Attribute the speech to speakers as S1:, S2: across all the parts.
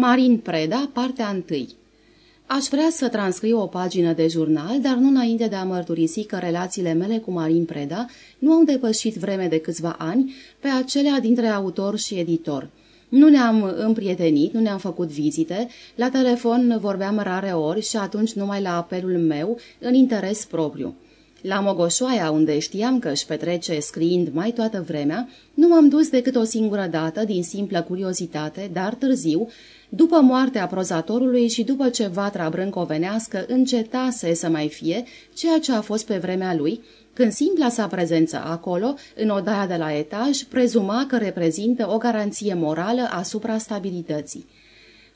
S1: Marin Preda, partea 1 Aș vrea să transcriu o pagină de jurnal, dar nu înainte de a mărturisi că relațiile mele cu Marin Preda nu au depășit vreme de câțiva ani pe acelea dintre autor și editor. Nu ne-am împrietenit, nu ne-am făcut vizite, la telefon vorbeam rare ori și atunci numai la apelul meu, în interes propriu. La Mogoșoaia, unde știam că își petrece scriind mai toată vremea, nu m-am dus decât o singură dată, din simplă curiozitate, dar târziu, după moartea prozatorului și după ce vatra brâncovenească încetase să mai fie ceea ce a fost pe vremea lui, când simpla sa prezență acolo, în odaia de la etaj, prezuma că reprezintă o garanție morală asupra stabilității.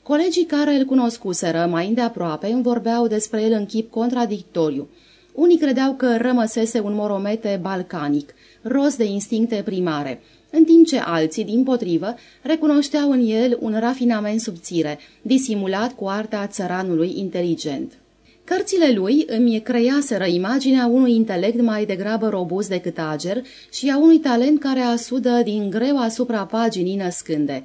S1: Colegii care îl cunoscuseră mai îndeaproape îmi vorbeau despre el în chip contradictoriu. Unii credeau că rămăsese un moromete balcanic, rost de instincte primare, în timp ce alții, din potrivă, recunoșteau în el un rafinament subțire, disimulat cu arta țăranului inteligent. Cărțile lui îmi creiaseră imaginea unui intelect mai degrabă robust decât ager și a unui talent care asudă din greu asupra paginii născânde.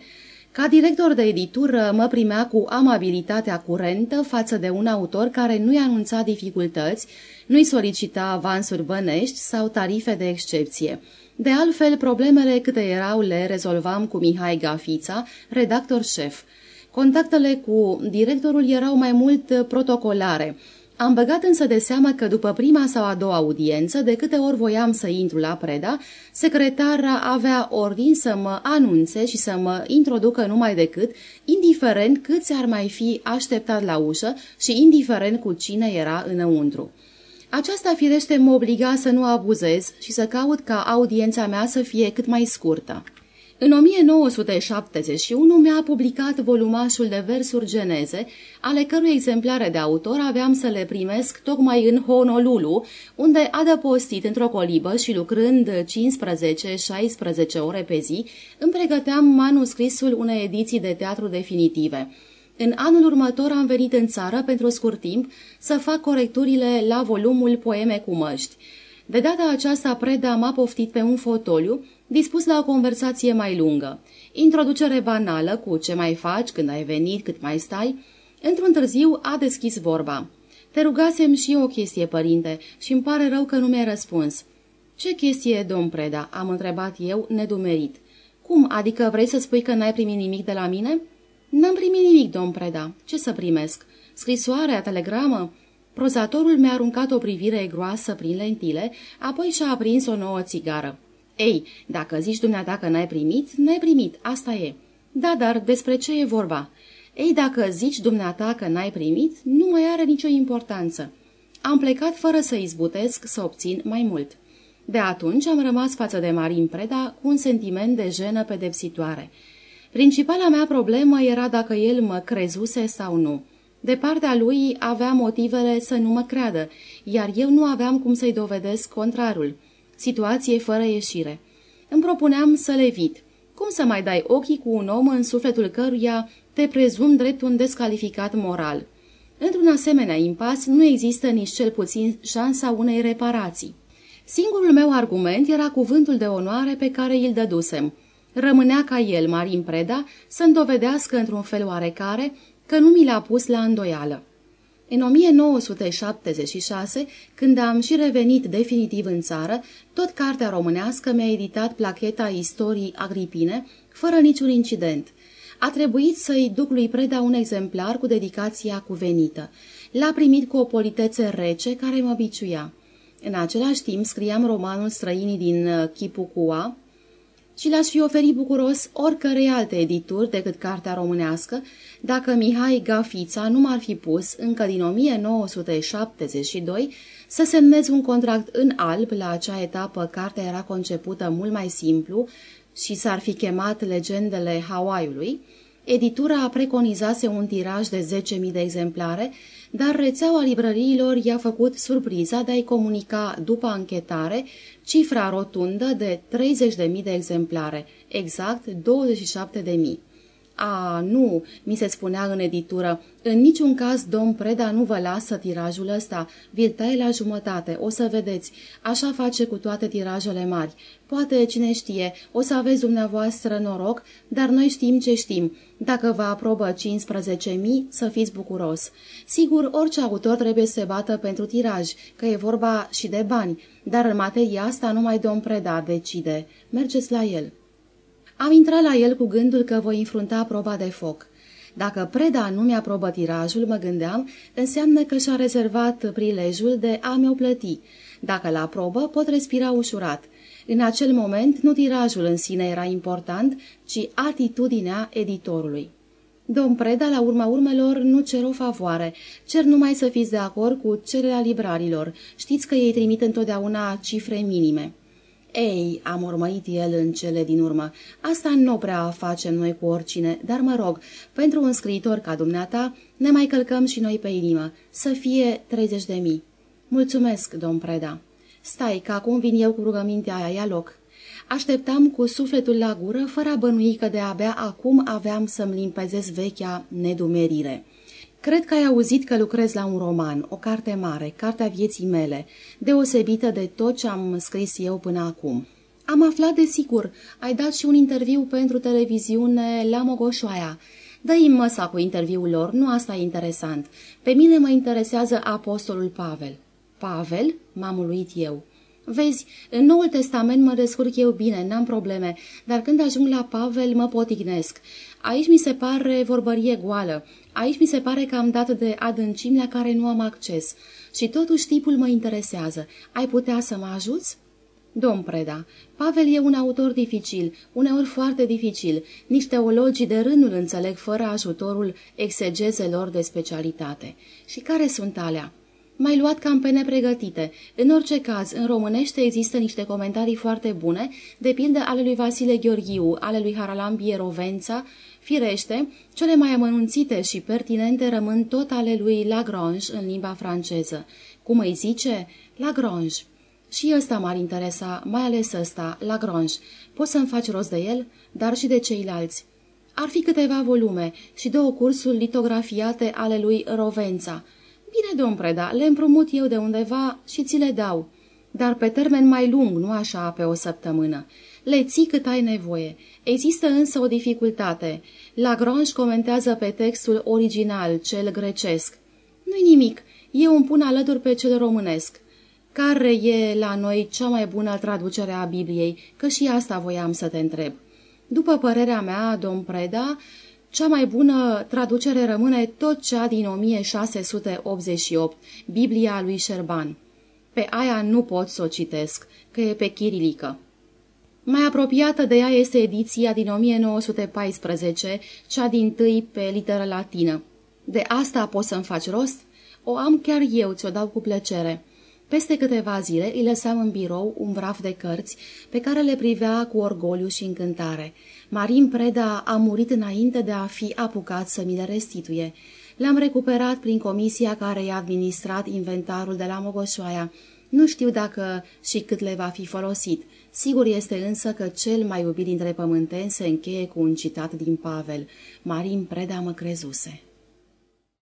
S1: Ca director de editură mă primea cu amabilitatea curentă față de un autor care nu-i anunța dificultăți, nu-i solicita avansuri bănești sau tarife de excepție. De altfel, problemele câte erau le rezolvam cu Mihai Gafița, redactor șef. Contactele cu directorul erau mai mult protocolare. Am băgat însă de seamă că după prima sau a doua audiență, de câte ori voiam să intru la preda, secretara avea ordin să mă anunțe și să mă introducă numai decât, indiferent câți ar mai fi așteptat la ușă și indiferent cu cine era înăuntru. Aceasta firește mă obliga să nu abuzez și să caut ca audiența mea să fie cât mai scurtă. În 1971 mi-a publicat volumașul de versuri geneze, ale cărui exemplare de autor aveam să le primesc tocmai în Honolulu, unde adăpostit într-o colibă și lucrând 15-16 ore pe zi, îmi pregăteam manuscrisul unei ediții de teatru definitive – în anul următor am venit în țară pentru scurt timp să fac corecturile la volumul Poeme cu măști. De data aceasta Preda m-a poftit pe un fotoliu, dispus la o conversație mai lungă. Introducere banală cu ce mai faci, când ai venit, cât mai stai. Într-un târziu a deschis vorba. Te rugasem și eu o chestie, părinte, și îmi pare rău că nu mi-ai răspuns. Ce chestie, domn Preda?" am întrebat eu, nedumerit. Cum, adică vrei să spui că n-ai primit nimic de la mine?" N-am primit nimic, domn Preda. Ce să primesc? Scrisoarea, telegramă? Prozatorul mi-a aruncat o privire groasă prin lentile, apoi și-a aprins o nouă țigară. Ei, dacă zici dumneata că n-ai primit, n-ai primit, asta e. Da, dar despre ce e vorba? Ei, dacă zici dumneata că n-ai primit, nu mai are nicio importanță. Am plecat fără să izbutesc să obțin mai mult. De atunci am rămas față de Marin Preda cu un sentiment de jenă pedepsitoare. Principala mea problemă era dacă el mă crezuse sau nu. De partea lui avea motivele să nu mă creadă, iar eu nu aveam cum să-i dovedesc contrarul. Situație fără ieșire. Îmi propuneam să le evit. Cum să mai dai ochii cu un om în sufletul căruia te prezum drept un descalificat moral? Într-un asemenea impas nu există nici cel puțin șansa unei reparații. Singurul meu argument era cuvântul de onoare pe care îl dădusem – rămânea ca el, Marin Preda, să-mi dovedească într-un fel oarecare că nu mi l-a pus la îndoială. În 1976, când am și revenit definitiv în țară, tot cartea românească mi-a editat placheta istorii agripine, fără niciun incident. A trebuit să-i duc lui Preda un exemplar cu dedicația cuvenită. L-a primit cu o politețe rece care mă biciuia. În același timp scriam romanul Străinii din uh, Chipucua, și le-aș fi oferit bucuros oricărei alte edituri decât cartea românească, dacă Mihai Gafița nu m-ar fi pus, încă din 1972, să semnez un contract în alb, la acea etapă cartea era concepută mult mai simplu și s-ar fi chemat Legendele Hawaiiului, editura preconizase un tiraj de 10.000 de exemplare, dar rețeaua librăriilor i-a făcut surpriza de a-i comunica, după anchetare, cifra rotundă de 30.000 de exemplare, exact 27.000. A, nu, mi se spunea în editură, în niciun caz domn Preda nu vă lasă tirajul ăsta, vi-l taie la jumătate, o să vedeți, așa face cu toate tirajele mari. Poate, cine știe, o să aveți dumneavoastră noroc, dar noi știm ce știm. Dacă vă aprobă 15.000, să fiți bucuros. Sigur, orice autor trebuie să se bată pentru tiraj, că e vorba și de bani, dar în materia asta numai domn Preda decide. Mergeți la el. Am intrat la el cu gândul că voi înfrunta proba de foc. Dacă Preda nu mi-aprobă tirajul, mă gândeam, înseamnă că și-a rezervat prilejul de a mi-o plăti. Dacă la aprobă, pot respira ușurat. În acel moment, nu tirajul în sine era important, ci atitudinea editorului. Domn Preda, la urma urmelor, nu cer o favoare. Cer numai să fiți de acord cu cererea librarilor. Știți că ei trimit întotdeauna cifre minime. Ei, am urmărit el în cele din urmă. Asta nu prea facem noi cu oricine, dar mă rog, pentru un scriitor ca dumneata, ne mai călcăm și noi pe inimă. Să fie 30 de mii. Mulțumesc, domn Preda. Stai, că acum vin eu cu rugămintea aia, ia loc. Așteptam cu sufletul la gură, fără a bănui că de abia acum aveam să-mi limpezesc vechea nedumerire. Cred că ai auzit că lucrez la un roman, o carte mare, cartea vieții mele, deosebită de tot ce am scris eu până acum. Am aflat de sigur, ai dat și un interviu pentru televiziune la Mogoșoaia. Dă-i măsa cu interviul lor, nu asta e interesant. Pe mine mă interesează apostolul Pavel. Pavel? M-am uluit eu. Vezi, în Noul Testament mă descurc eu bine, n-am probleme, dar când ajung la Pavel mă potignesc. Aici mi se pare vorbărie goală. Aici mi se pare că am dat de adâncimi la care nu am acces. Și totuși tipul mă interesează. Ai putea să mă ajuți? Domn Preda, Pavel e un autor dificil, uneori foarte dificil. Nici teologii de rând nu înțeleg fără ajutorul exegezelor de specialitate. Și care sunt alea? Mai luat cam pe nepregătite. În orice caz, în românește există niște comentarii foarte bune, de pildă ale lui Vasile Gheorghiu, ale lui Haralambie Rovența, firește, cele mai amănunțite și pertinente rămân tot ale lui Lagrange în limba franceză. Cum îi zice? Lagrange. Și ăsta m-ar interesa, mai ales ăsta, Lagrange. Poți să-mi faci rost de el, dar și de ceilalți. Ar fi câteva volume și două cursuri litografiate ale lui Rovența, Bine, domn Preda, le împrumut eu de undeva și ți le dau. Dar pe termen mai lung, nu așa pe o săptămână. Le ții cât ai nevoie. Există însă o dificultate. Lagrange comentează pe textul original, cel grecesc. Nu-i nimic, eu îmi pun alături pe cel românesc. Care e la noi cea mai bună traducere a Bibliei? Că și asta voiam să te întreb. După părerea mea, domn Preda, cea mai bună traducere rămâne tot cea din 1688, Biblia lui Șerban. Pe aia nu pot să o citesc, că e pe chirilică. Mai apropiată de ea este ediția din 1914, cea din tâi pe literă latină. De asta poți să-mi faci rost? O am chiar eu, ți-o dau cu plăcere. Peste câteva zile îi lăsam în birou un vraf de cărți pe care le privea cu orgoliu și încântare. Marin Preda a murit înainte de a fi apucat să mi le restituie. Le-am recuperat prin comisia care i-a administrat inventarul de la Mogoșoaia. Nu știu dacă și cât le va fi folosit. Sigur este însă că cel mai iubit dintre pământeni se încheie cu un citat din Pavel. Marin Preda mă crezuse.